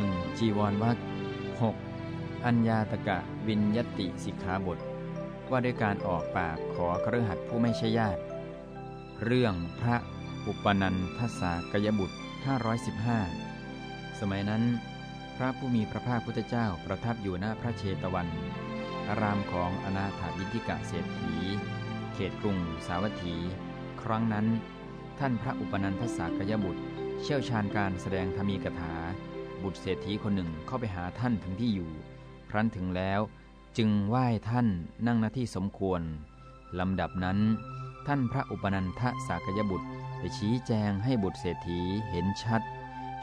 1. จีวรวัก 6. อัญญาตกะวินยติสิกขาบท ว่าด้วยการออกปากขอเครือขัดผู้ไม่ใช่ญาติ เรื่องพระอุปนันทสากยบุตร 515 สมัยนั้น พระผู้มีพระภาคพุทธเจ้าประทับอยู่หน้าพระเชตวัน อารามของอนาถาบิทิกะเศรษฐี เขตกรุงสาวัตถี ครั้งนั้น ท่านพระอุปนันทสากยบุตร เชี่ยวชาญการแสดงธรรมีกถา บุตรเศรษฐีคนหนึ่งเข้าไปหาท่านถึงที่อยู่ ครั้นถึงแล้วจึงไหว้ท่านนั่งหน้าที่สมควร ลำดับนั้น ท่านพระอุปนันทสากยบุตรได้ชี้แจงให้บุตรเศรษฐีเห็นชัด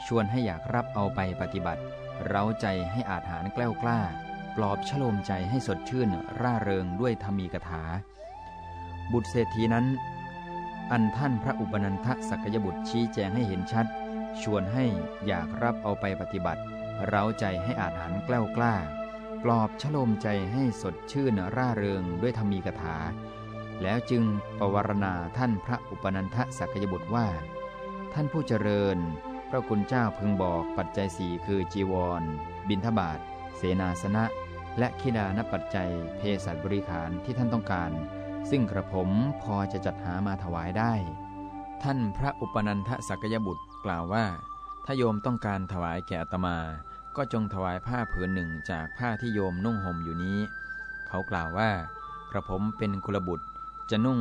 ชวนให้อยากรับเอาไปปฏิบัติ เร้าใจให้อาหารแกล้วกล้า ปลอบชโลมใจให้สดชื่นร่าเริงด้วยธรรมีกถา บุตรเศรษฐีนั้น อันท่านพระอุปนันทสักยบุตรชี้แจงให้เห็นชัด ชวนให้อยากรับเอาไปปฏิบัติ เร้าใจให้อาจหารแกล้วกล้า ปลอบชโลมใจให้สดชื่นร่าเริงด้วยธรรมีกถา แล้วจึงปวารณาท่านพระอุปนันทสักยบุตรว่า ท่านผู้เจริญ พระคุณเจ้าพึงบอกปัจจัยสี่คือจีวร บิณฑบาตเสนาสนะ และคิดานปัจจัยเภสัชบริขารที่ท่านต้องการ ซึ่งกระผมพอจะจัดหามาถวายได้ ท่านพระอุปนันทสักยบุตร กล่าวว่า ถ้าโยมต้องการถวายแก่อาตมา ก็จงถวายผ้าผืนหนึ่งจากผ้าที่โยมนุ่งห่มอยู่นี้ เขากล่าวว่ากระผมเป็นกุลบุตร จะนุ่ง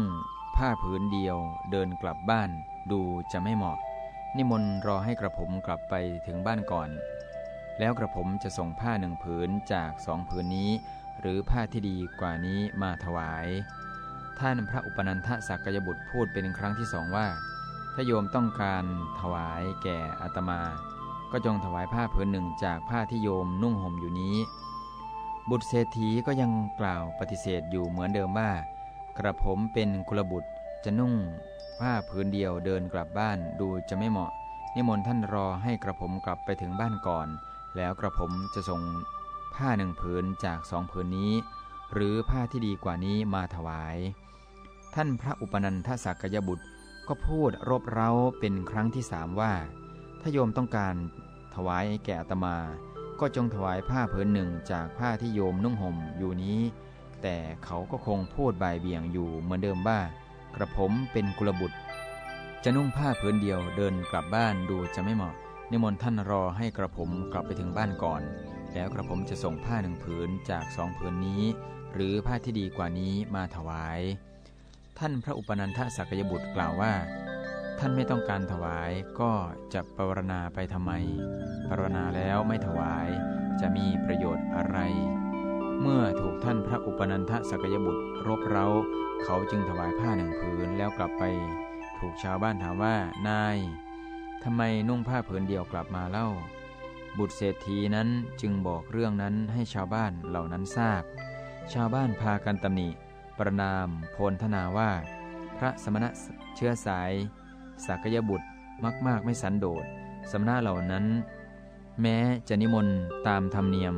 ผ้าผืนเดียว เดินกลับบ้านดูจะไม่เหมาะ นิมนต์รอให้กระผมกลับไปถึงบ้านก่อน แล้วกระผมจะส่งผ้าหนึ่งผืนจากสองผืนนี้ หรือผ้าที่ดีกว่านี้มาถวาย ท่านพระอุปนันทสักยบุตรพูดเป็นครั้งที่สองว่า ถ้าโยมต้องการถวายแก่อาตมา ก็จงถวายผ้าผืนหนึ่งจากผ้าที่โยมนุ่งห่มอยู่นี้ บุตรเศรษฐีก็ยังกล่าวปฏิเสธอยู่เหมือนเดิมว่า กระผมเป็นกุลบุตรจะนุ่งผ้าผืนเดียวเดินกลับบ้านดูจะไม่เหมาะ นิมนต์ท่านรอให้กระผมกลับไปถึงบ้านก่อน แล้วกระผมจะส่งผ้าหนึ่งผืนจากสองผืนนี้ หรือผ้าที่ดีกว่านี้มาถวาย ท่านพระอุปนันทสักยบุตร ก็พูดรบเร้าเป็นครั้งที่สามว่า ถ้าโยมต้องการถวายแก่อาตมา ก็จงถวายผ้าผืนหนึ่งจากผ้าที่โยมนุ่งห่มอยู่นี้ แต่เขาก็คงพูดบ่ายเบี่ยงอยู่เหมือนเดิมว่ากระผมเป็นกุลบุตร จะนุ่งผ้าผืนเดียวเดินกลับบ้านดูจะไม่เหมาะนิมนต์ท่านรอให้กระผมกลับไปถึงบ้านก่อน แล้วกระผมจะส่งผ้าหนึ่งผืนจากสองผืนนี้ หรือผ้าที่ดีกว่านี้มาถวาย ท่านพระอุปนันทสักยบุตรกล่าวว่า ท่านไม่ต้องการถวายก็จะปรารณาไปทำไมปรารณาแล้วไม่ถวายจะมีประโยชน์อะไร เมื่อถูกท่านพระอุปนันทสักยบุตรรบเร้า เขาจึงถวายผ้าหนึ่งผืนแล้วกลับไป ถูกชาวบ้านถามว่า นายทำไมนุ่งผ้าผืนเดียวกลับมาเล่า บุตรเศรษฐีนั้นจึงบอกเรื่องนั้นให้ชาวบ้านเหล่านั้นทราบ ชาวบ้านพากันตำหนิ ประนามโพลธนาว่า พระสมณะเชื้อสายสักยบุตรมากๆไม่สันโดษสมณะเหล่านั้น แม้จะนิมนต์ตามธรรมเนียม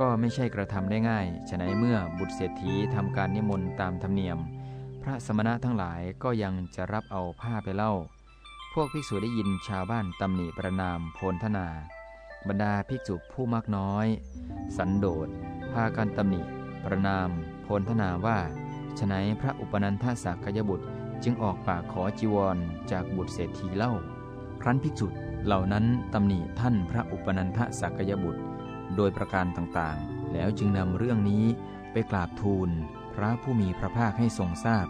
ก็ไม่ใช่กระทำได้ง่าย ฉะนั้นเมื่อบุตรเศรษฐีทำการนิมนต์ตามธรรมเนียม พระสมณะทั้งหลายก็ยังจะรับเอาผ้าไปเล่า พวกภิกษุได้ยินชาวบ้านตำหนิประนามโพลธนา บรรดาภิกษุผู้มากน้อย สันโดษพากันตำหนิประนาม พลธนาว่าฉนัยพระอุปนันทสักยบุตรจึงออกปากขอจีวรจากบุตรเศรษฐีเล่า ครั้นภิกษุเหล่านั้นตำหนิท่านพระอุปนันทสักยบุตร โดยประการต่างๆ แล้วจึงนำเรื่องนี้ไปกราบทูลพระผู้มีพระภาคให้ทรงทราบ